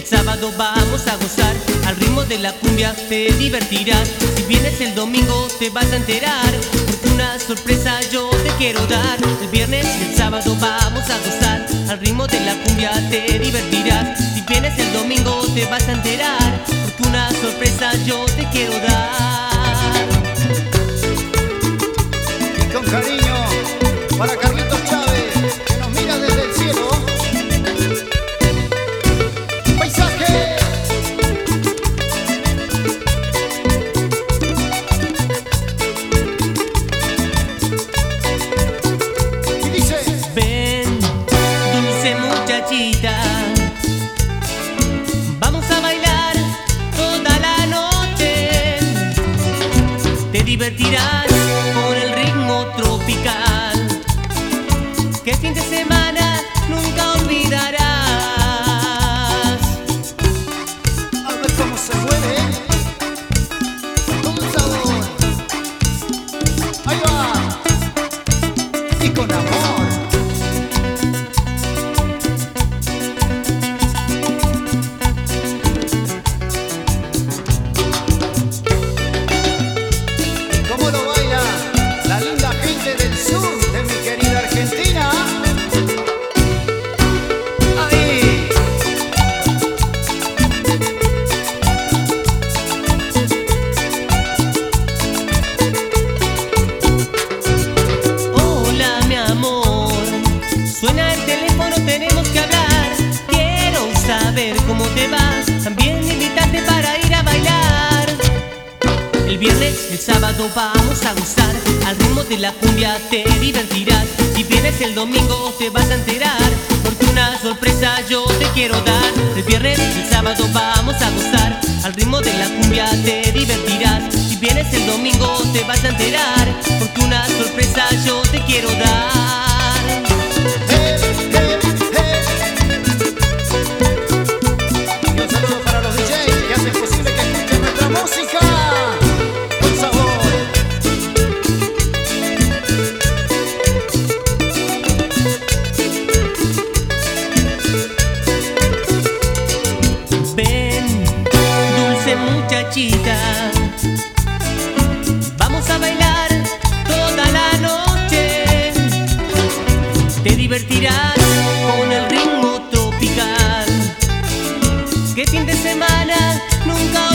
el sábado vamos a gozar. Al ritmo de la cumbia te divertirás. Si vienes el domingo te vas a enterar. Porque una sorpresa yo te quiero dar. El viernes y el sábado vamos a gozar. Al ritmo de la cumbia te divertirás. Si vienes el domingo te vas a enterar. Porque una sorpresa yo te quiero dar bailar toda la noche. Te divertirás con el ritmo tropical Que fin de semana nunca olvidarás ¿Cómo baila la linda gente del sur de mi querida Argentina? Ahí. Hola mi amor, suena el teléfono, tenemos que hablar. Quiero saber cómo te vas, también viernes, el sábado vamos a gozar, al ritmo de la cumbia te divertirás. Si vienes el domingo te vas a enterar, porque una sorpresa yo te quiero dar. El viernes, el sábado vamos a gozar, al ritmo de la cumbia te divertirás. Si vienes el domingo te vas a enterar, muchachita, vamos a bailar toda la noche. Te divertirás con el ritmo tropical. Que fin de semana nunca